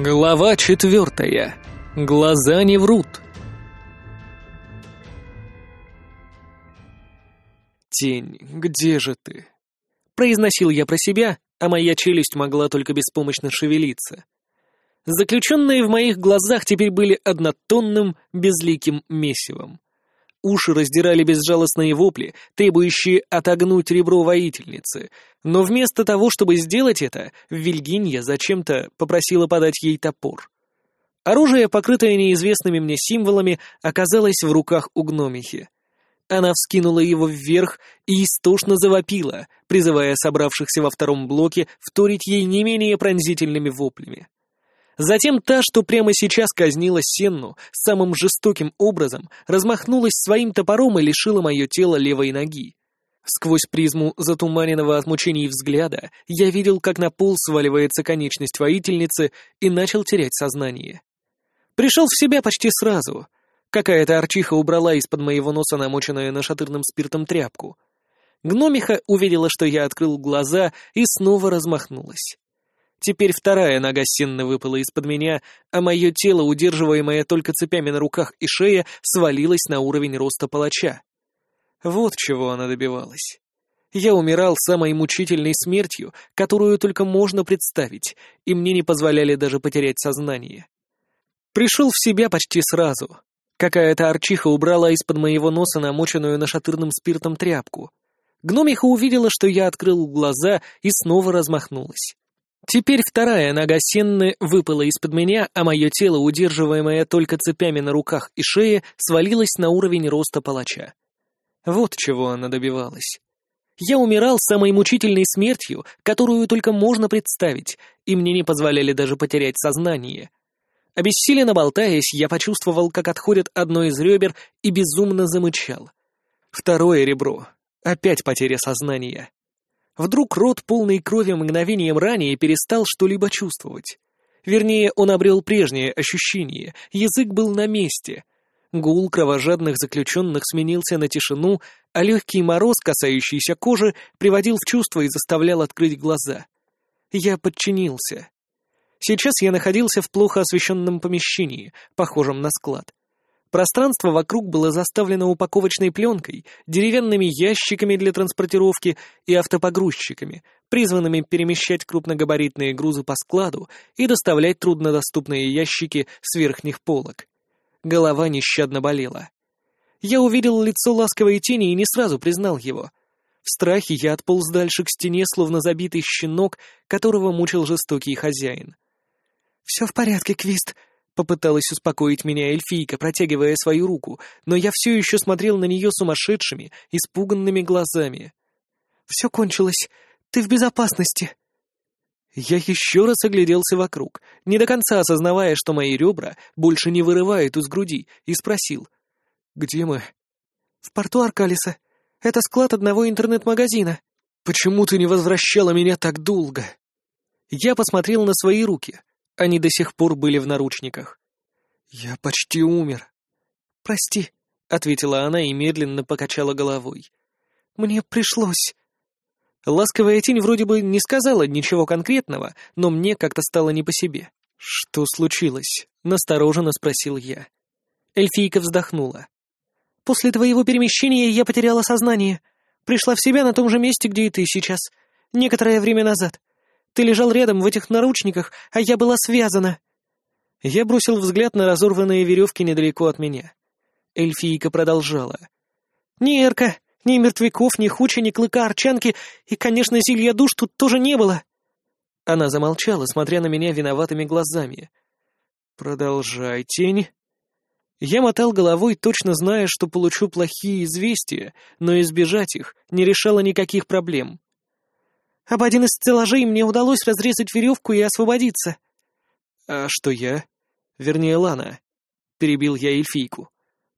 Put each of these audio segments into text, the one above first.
Глава четвертая. Глаза не врут. «Тень, где же ты?» Произносил я про себя, а моя челюсть могла только беспомощно шевелиться. Заключенные в моих глазах теперь были однотонным, безликим месивом. Уши раздирали безжалостные вопли, требующие отогнуть ребро воительницы. Но вместо того, чтобы сделать это, Вильгинья зачем-то попросила подать ей топор. Оружие, покрытое неизвестными мне символами, оказалось в руках у гномихи. Она вскинула его вверх и истошно завопила, призывая собравшихся во втором блоке вторить ей не менее пронзительными воплями. Затем та, что прямо сейчас казнила Сенну самым жестоким образом, размахнулась своим топором и лишила мое тело левой ноги. Сквозь призму затуманенного от мучений взгляда я видел, как на пол сваливается конечность воительницы и начал терять сознание. Пришел в себя почти сразу. Какая-то арчиха убрала из-под моего носа намоченную нашатырным спиртом тряпку. Гномиха увидела, что я открыл глаза, и снова размахнулась. Теперь вторая нога сенно выпала из-под меня, а мое тело, удерживаемое только цепями на руках и шее, свалилось на уровень роста палача. Вот чего она добивалась. Я умирал самой мучительной смертью, которую только можно представить, и мне не позволяли даже потерять сознание. Пришел в себя почти сразу. Какая-то арчиха убрала из-под моего носа намоченную нашатырным спиртом тряпку. Гномиха увидела, что я открыл глаза и снова размахнулась. Теперь вторая нога Сенны выпала из-под меня, а мое тело, удерживаемое только цепями на руках и шее, свалилось на уровень роста палача. Вот чего она добивалась. Я умирал самой мучительной смертью, которую только можно представить, и мне не позволяли даже потерять сознание. Обессиленно болтаясь, я почувствовал, как отходит одно из ребер, и безумно замычал. Второе ребро. Опять потеря сознания. Вдруг рот, полный крови мгновением ранее, перестал что-либо чувствовать. Вернее, он обрел прежнее ощущение, язык был на месте. Гул кровожадных заключенных сменился на тишину, а легкий мороз, касающийся кожи, приводил в чувство и заставлял открыть глаза. Я подчинился. Сейчас я находился в плохо освещенном помещении, похожем на склад. Пространство вокруг было заставлено упаковочной пленкой, деревянными ящиками для транспортировки и автопогрузчиками, призванными перемещать крупногабаритные грузы по складу и доставлять труднодоступные ящики с верхних полок. Голова нещадно болела. Я увидел лицо ласковой тени и не сразу признал его. В страхе я отполз дальше к стене, словно забитый щенок, которого мучил жестокий хозяин. «Все в порядке, Квист», Попыталась успокоить меня эльфийка, протягивая свою руку, но я все еще смотрел на нее сумасшедшими, испуганными глазами. «Все кончилось. Ты в безопасности». Я еще раз огляделся вокруг, не до конца осознавая, что мои ребра больше не вырывают из груди, и спросил. «Где мы?» «В порту Аркалиса. Это склад одного интернет-магазина». «Почему ты не возвращала меня так долго?» Я посмотрел на свои руки. Они до сих пор были в наручниках. «Я почти умер». «Прости», — ответила она и медленно покачала головой. «Мне пришлось». Ласковая тень вроде бы не сказала ничего конкретного, но мне как-то стало не по себе. «Что случилось?» — настороженно спросил я. Эльфийка вздохнула. «После твоего перемещения я потеряла сознание. Пришла в себя на том же месте, где и ты сейчас. Некоторое время назад. Ты лежал рядом в этих наручниках, а я была связана». Я бросил взгляд на разорванные веревки недалеко от меня. Эльфийка продолжала. «Ни Эрка, ни мертвяков, ни хуча, ни клыка арчанки, и, конечно, зелья душ тут тоже не было». Она замолчала, смотря на меня виноватыми глазами. «Продолжай, тень». Я мотал головой, точно зная, что получу плохие известия, но избежать их не решало никаких проблем. Об один из стеллажей мне удалось разрезать веревку и освободиться. А что я? Вернее, Лана. Перебил я эльфийку.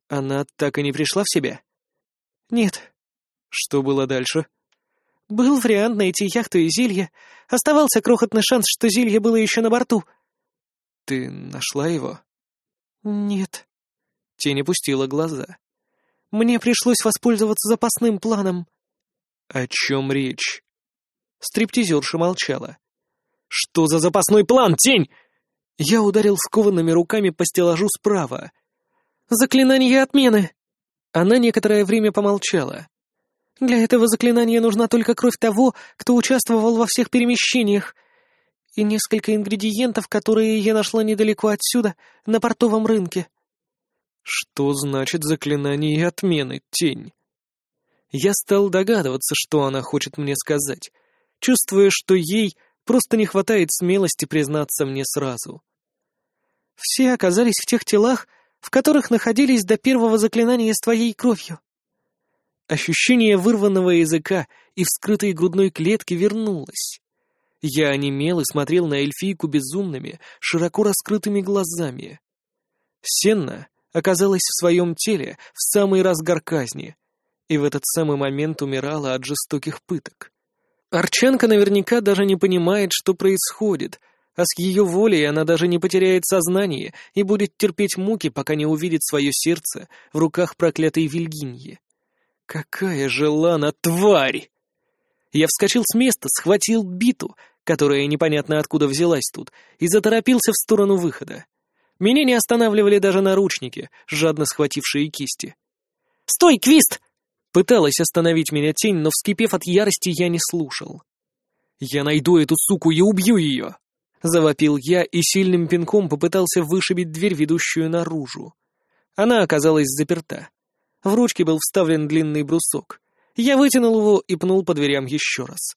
Она так и не пришла в себя? Нет. Что было дальше? Был вариант найти яхту и зелье. Оставался крохотный шанс, что зелье было еще на борту. Ты нашла его? Нет. Тень опустила глаза. Мне пришлось воспользоваться запасным планом. О чем речь? Стриптизерша молчала. «Что за запасной план, тень?» Я ударил скованными руками по стеллажу справа. «Заклинание отмены!» Она некоторое время помолчала. «Для этого заклинания нужна только кровь того, кто участвовал во всех перемещениях, и несколько ингредиентов, которые я нашла недалеко отсюда, на портовом рынке». «Что значит заклинание отмены, тень?» Я стал догадываться, что она хочет мне сказать, чувствуя, что ей просто не хватает смелости признаться мне сразу. Все оказались в тех телах, в которых находились до первого заклинания с твоей кровью. Ощущение вырванного языка и вскрытой грудной клетки вернулось. Я онемел и смотрел на эльфийку безумными, широко раскрытыми глазами. Сенна оказалась в своем теле в самый разгар казни, и в этот самый момент умирала от жестоких пыток. Арчанка наверняка даже не понимает, что происходит, а с ее волей она даже не потеряет сознание и будет терпеть муки, пока не увидит свое сердце в руках проклятой Вильгиньи. Какая же Лана тварь! Я вскочил с места, схватил биту, которая непонятно откуда взялась тут, и заторопился в сторону выхода. Меня не останавливали даже наручники, жадно схватившие кисти. «Стой, Квист!» Пыталась остановить меня тень, но, вскипев от ярости, я не слушал. «Я найду эту суку и убью ее!» Завопил я и сильным пинком попытался вышибить дверь, ведущую наружу. Она оказалась заперта. В ручке был вставлен длинный брусок. Я вытянул его и пнул по дверям еще раз.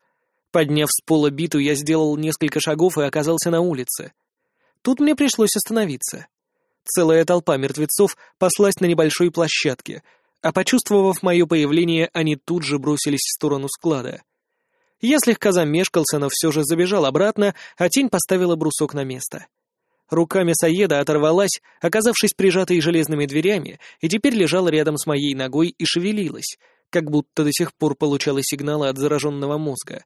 Подняв с пола биту, я сделал несколько шагов и оказался на улице. Тут мне пришлось остановиться. Целая толпа мертвецов паслась на небольшой площадке, а почувствовав мое появление, они тут же бросились в сторону склада. Я слегка замешкался, но все же забежал обратно, а тень поставила брусок на место. Рука мясоеда оторвалась, оказавшись прижатой железными дверями, и теперь лежала рядом с моей ногой и шевелилась, как будто до сих пор получала сигналы от зараженного мозга.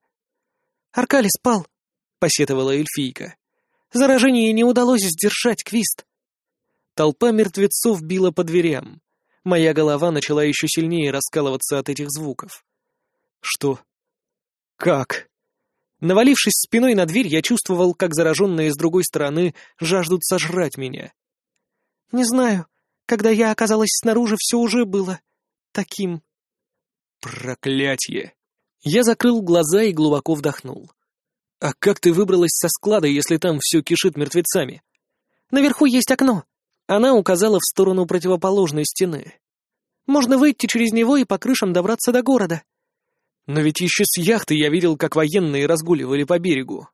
«Аркали спал», — посетовала эльфийка. «Заражение не удалось сдержать, Квист». Толпа мертвецов била по дверям. Моя голова начала еще сильнее раскалываться от этих звуков. «Что? Как? Навалившись спиной на дверь, я чувствовал, как зараженные с другой стороны жаждут сожрать меня. Не знаю. Когда я оказалась снаружи, все уже было таким. Проклятье! Я закрыл глаза и глубоко вдохнул. А как ты выбралась со склада, если там все кишит мертвецами? Наверху есть окно. Она указала в сторону противоположной стены. Можно выйти через него и по крышам добраться до города. Но ведь еще с яхты я видел, как военные разгуливали по берегу.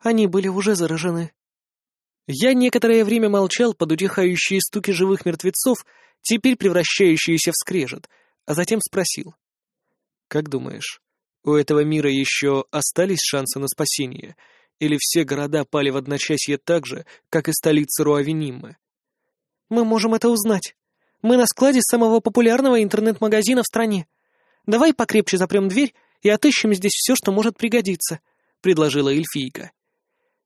Они были уже заражены. Я некоторое время молчал под утихающие стуки живых мертвецов, теперь превращающиеся в скрежет, а затем спросил. «Как думаешь, у этого мира еще остались шансы на спасение, или все города пали в одночасье так же, как и столица Руавенимы?» «Мы можем это узнать. Мы на складе самого популярного интернет-магазина в стране. Давай покрепче запрем дверь и отыщем здесь все, что может пригодиться», — предложила эльфийка.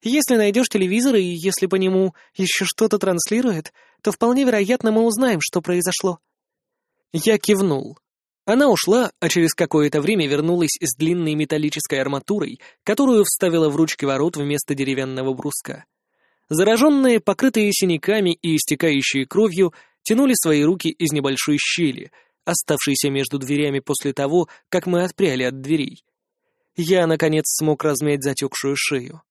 «Если найдешь телевизор и если по нему еще что-то транслирует, то вполне вероятно мы узнаем, что произошло». Я кивнул. Она ушла, а через какое-то время вернулась с длинной металлической арматурой, которую вставила в ручки ворот вместо деревянного бруска. Зараженные, покрытые синяками и истекающие кровью, тянули свои руки из небольшой щели — оставшийся между дверями после того, как мы отпряли от дверей. Я, наконец, смог размять затекшую шею.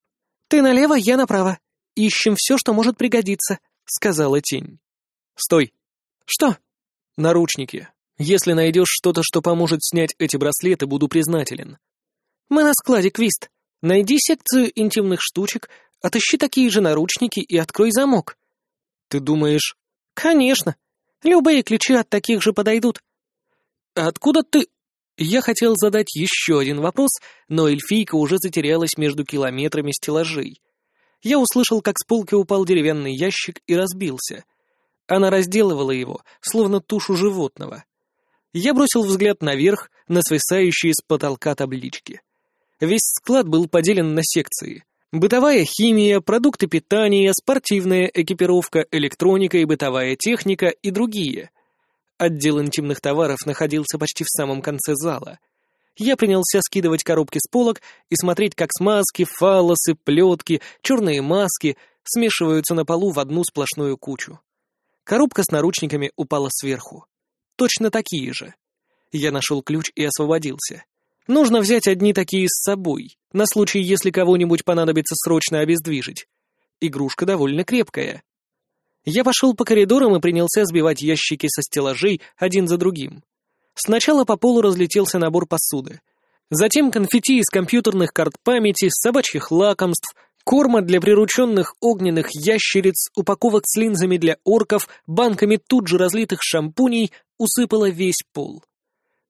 «Ты налево, я направо. Ищем все, что может пригодиться», — сказала тень. «Стой!» «Что?» «Наручники. Если найдешь что-то, что поможет снять эти браслеты, буду признателен». «Мы на складе, Квист. Найди секцию интимных штучек, отыщи такие же наручники и открой замок». «Ты думаешь...» «Конечно. Любые ключи от таких же подойдут. Откуда ты... Я хотел задать еще один вопрос, но эльфийка уже затерялась между километрами стеллажей. Я услышал, как с полки упал деревянный ящик и разбился. Она разделывала его, словно тушу животного. Я бросил взгляд наверх, на свисающие с потолка таблички. Весь склад был поделен на секции. Бытовая химия, продукты питания, спортивная экипировка, электроника и бытовая техника и другие. Отдел интимных товаров находился почти в самом конце зала. Я принялся скидывать коробки с полок и смотреть, как смазки, фалосы, плетки, черные маски смешиваются на полу в одну сплошную кучу. Коробка с наручниками упала сверху. Точно такие же. Я нашел ключ и освободился. Нужно взять одни такие с собой, на случай, если кого-нибудь понадобится срочно обездвижить. Игрушка довольно крепкая. Я пошел по коридорам и принялся сбивать ящики со стеллажей один за другим. Сначала по полу разлетелся набор посуды. Затем конфетти из компьютерных карт памяти, собачьих лакомств, корма для прирученных огненных ящериц, упаковок с линзами для орков, банками тут же разлитых шампуней усыпало весь пол.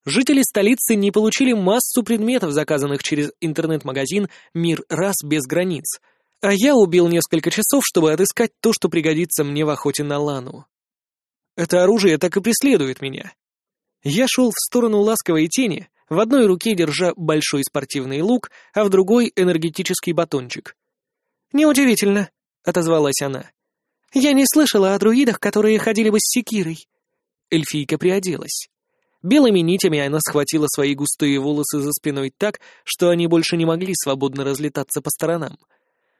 Жители столицы не получили массу предметов, заказанных через интернет-магазин «Мир раз без границ», а я убил несколько часов, чтобы отыскать то, что пригодится мне в охоте на лану. Это оружие так и преследует меня. Я шел в сторону ласковой тени, в одной руке держа большой спортивный лук, а в другой — энергетический батончик. «Неудивительно», — отозвалась она. «Я не слышала о друидах, которые ходили бы с секирой». Эльфийка приоделась. Белыми нитями она схватила свои густые волосы за спиной так, что они больше не могли свободно разлетаться по сторонам.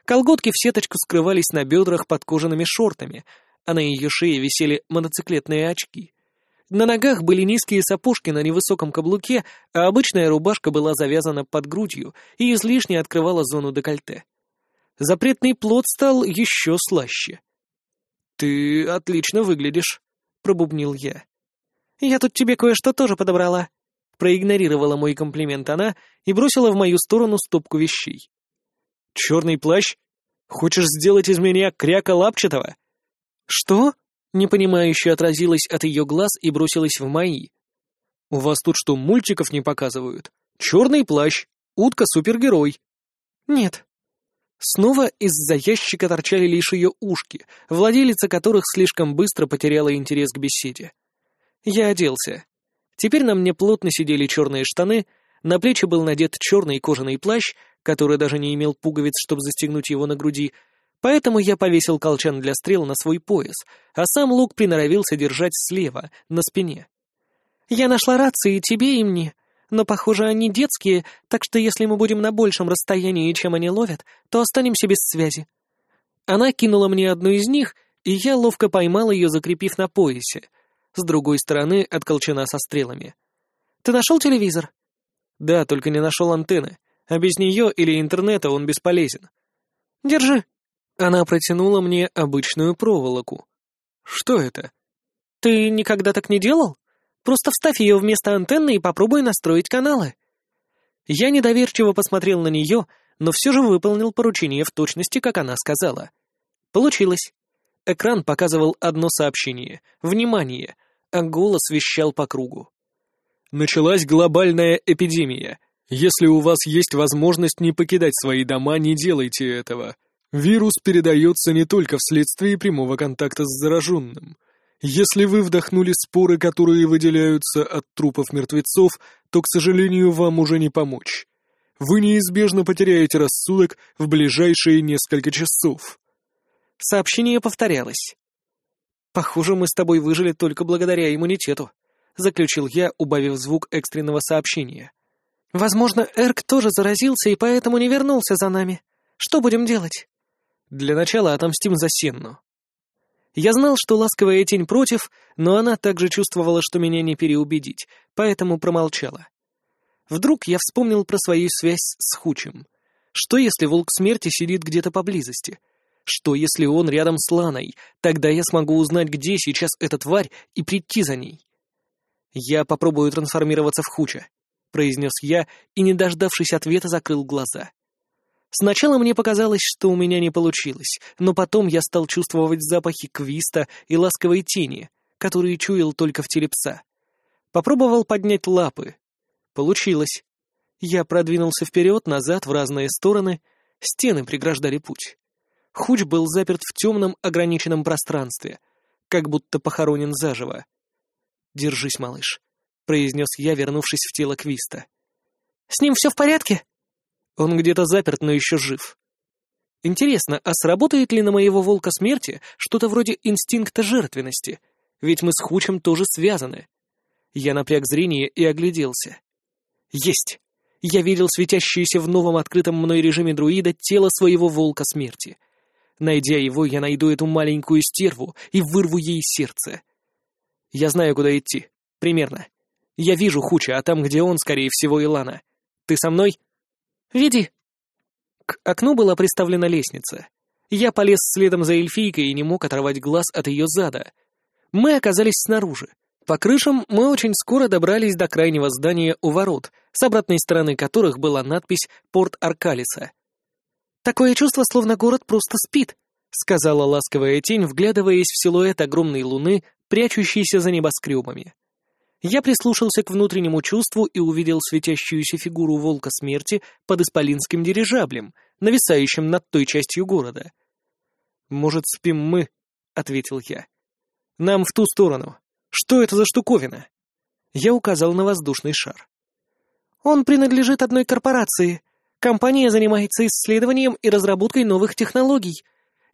Колготки в сеточку скрывались на бедрах под кожаными шортами, а на ее шее висели мотоциклетные очки. На ногах были низкие сапожки на невысоком каблуке, а обычная рубашка была завязана под грудью и излишне открывала зону декольте. Запретный плод стал еще слаще. «Ты отлично выглядишь», — пробубнил я. «Я тут тебе кое-что тоже подобрала». Проигнорировала мой комплимент она и бросила в мою сторону стопку вещей. «Черный плащ? Хочешь сделать из меня кряка лапчатого?» «Что?» — непонимающе отразилась от ее глаз и бросилась в мои. «У вас тут что, мультиков не показывают? Черный плащ, утка-супергерой». «Нет». Снова из-за ящика торчали лишь ее ушки, владелица которых слишком быстро потеряла интерес к беседе. Я оделся. Теперь на мне плотно сидели черные штаны, на плечи был надет черный кожаный плащ, который даже не имел пуговиц, чтобы застегнуть его на груди, поэтому я повесил колчан для стрел на свой пояс, а сам лук приноровился держать слева, на спине. «Я нашла рации тебе и мне, но, похоже, они детские, так что если мы будем на большем расстоянии, чем они ловят, то останемся без связи». Она кинула мне одну из них, и я ловко поймал ее, закрепив на поясе, с другой стороны от колчана со стрелами. «Ты нашел телевизор?» «Да, только не нашел антенны, а без нее или интернета он бесполезен». «Держи». Она протянула мне обычную проволоку. «Что это?» «Ты никогда так не делал? Просто вставь ее вместо антенны и попробуй настроить каналы». Я недоверчиво посмотрел на нее, но все же выполнил поручение в точности, как она сказала. Получилось. Экран показывал одно сообщение. «Внимание! А голос вещал по кругу. Началась глобальная эпидемия. Если у вас есть возможность не покидать свои дома, не делайте этого. Вирус передается не только вследствие прямого контакта с зараженным. Если вы вдохнули споры, которые выделяются от трупов мертвецов, то, к сожалению, вам уже не помочь. Вы неизбежно потеряете рассудок в ближайшие несколько часов. Сообщение повторялось. «Похоже, мы с тобой выжили только благодаря иммунитету», — заключил я, убавив звук экстренного сообщения. «Возможно, Эрк тоже заразился и поэтому не вернулся за нами. Что будем делать?» «Для начала отомстим за Сенну». Я знал, что ласковая тень против, но она также чувствовала, что меня не переубедить, поэтому промолчала. Вдруг я вспомнил про свою связь с Хучем. Что, если волк смерти сидит где-то поблизости? Что, если он рядом с Ланой? Тогда я смогу узнать, где сейчас эта тварь, и прийти за ней. «Я попробую трансформироваться в Хуча», — произнес я, и, не дождавшись ответа, закрыл глаза. Сначала мне показалось, что у меня не получилось, но потом я стал чувствовать запахи квиста и ласковой тени, которые чуял только в теле пса. Попробовал поднять лапы. Получилось. Я продвинулся вперед, назад, в разные стороны. Стены преграждали путь. Хуч был заперт в темном ограниченном пространстве, как будто похоронен заживо. «Держись, малыш», — произнес я, вернувшись в тело Квиста. «С ним все в порядке?» «Он где-то заперт, но еще жив». «Интересно, а сработает ли на моего волка смерти что-то вроде инстинкта жертвенности? Ведь мы с Хучем тоже связаны». Я напряг зрение и огляделся. «Есть!» Я видел светящееся в новом открытом мной режиме друида тело своего волка смерти — Найдя его, я найду эту маленькую стерву и вырву ей сердце. Я знаю, куда идти. Примерно. Я вижу Хуча, а там, где он, скорее всего, Илана. Ты со мной? Веди. К окну была приставлена лестница. Я полез следом за эльфийкой и не мог оторвать глаз от ее зада. Мы оказались снаружи. По крышам мы очень скоро добрались до крайнего здания у ворот, с обратной стороны которых была надпись «Порт Аркалиса». «Такое чувство, словно город просто спит», — сказала ласковая тень, вглядываясь в силуэт огромной луны, прячущейся за небоскребами. Я прислушался к внутреннему чувству и увидел светящуюся фигуру волка смерти под исполинским дирижаблем, нависающим над той частью города. «Может, спим мы?» — ответил я. «Нам в ту сторону. Что это за штуковина?» Я указал на воздушный шар. «Он принадлежит одной корпорации. Компания занимается исследованием и разработкой новых технологий.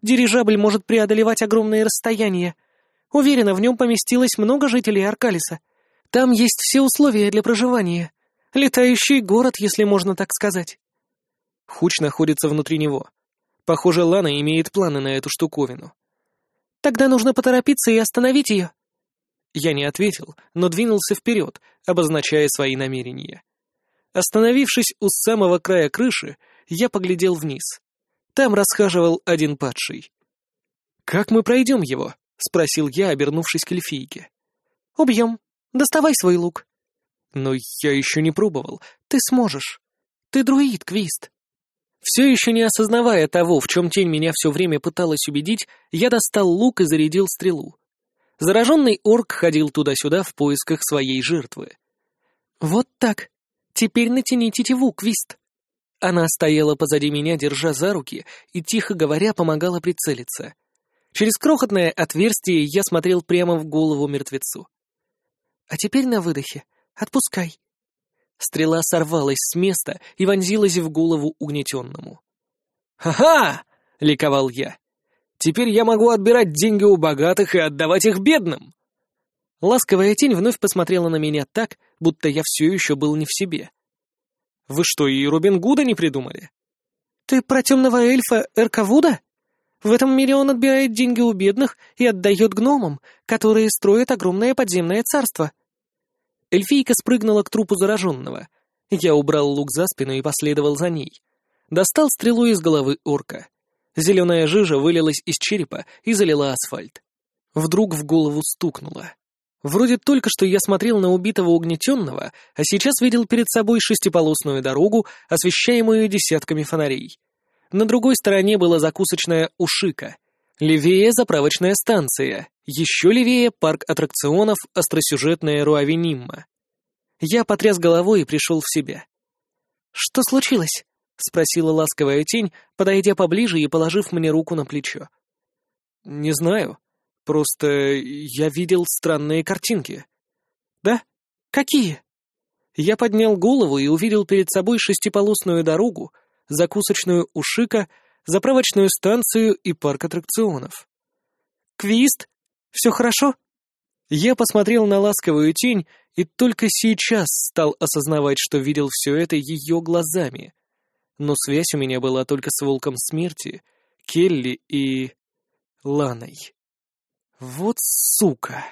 Дирижабль может преодолевать огромные расстояния. Уверена, в нем поместилось много жителей Аркалиса. Там есть все условия для проживания. Летающий город, если можно так сказать». Хуч находится внутри него. Похоже, Лана имеет планы на эту штуковину. «Тогда нужно поторопиться и остановить ее». Я не ответил, но двинулся вперед, обозначая свои намерения. Остановившись у самого края крыши, я поглядел вниз. Там расхаживал один падший. «Как мы пройдем его?» — спросил я, обернувшись к эльфийке. «Убьем. Доставай свой лук». «Но я еще не пробовал. Ты сможешь. Ты друид, Квист». Все еще не осознавая того, в чем тень меня все время пыталась убедить, я достал лук и зарядил стрелу. Зараженный орк ходил туда-сюда в поисках своей жертвы. «Вот так. Теперь натяни тетиву, Квист». Она стояла позади меня, держа за руки, и, тихо говоря, помогала прицелиться. Через крохотное отверстие я смотрел прямо в голову мертвецу. «А теперь на выдохе. Отпускай». Стрела сорвалась с места и вонзилась в голову угнетенному. «Ха-ха!» — ликовал я. «Теперь я могу отбирать деньги у богатых и отдавать их бедным!» Ласковая тень вновь посмотрела на меня так, будто я все еще был не в себе. «Вы что, и Робин Гуда не придумали?» «Ты про темного эльфа Эркавуда? В этом мире он отбирает деньги у бедных и отдает гномам, которые строят огромное подземное царство», Эльфийка спрыгнула к трупу зараженного. Я убрал лук за спину и последовал за ней. Достал стрелу из головы орка. Зеленая жижа вылилась из черепа и залила асфальт. Вдруг в голову стукнуло. Вроде только что я смотрел на убитого угнетенного, а сейчас видел перед собой шестиполосную дорогу, освещаемую десятками фонарей. На другой стороне была закусочная Ушика. Левее — заправочная станция. Еще левее — парк аттракционов остросюжетная Руавенимма. Я потряс головой и пришел в себя. «Что случилось?» — спросила ласковая тень, подойдя поближе и положив мне руку на плечо. «Не знаю. Просто я видел странные картинки». «Да? Какие?» Я поднял голову и увидел перед собой шестиполосную дорогу, закусочную Ушика, заправочную станцию и парк аттракционов. «Квист?» Все хорошо?» Я посмотрел на ласковую тень и только сейчас стал осознавать, что видел все это ее глазами. Но связь у меня была только с Волком Смерти, Келли и... Ланой. Вот сука!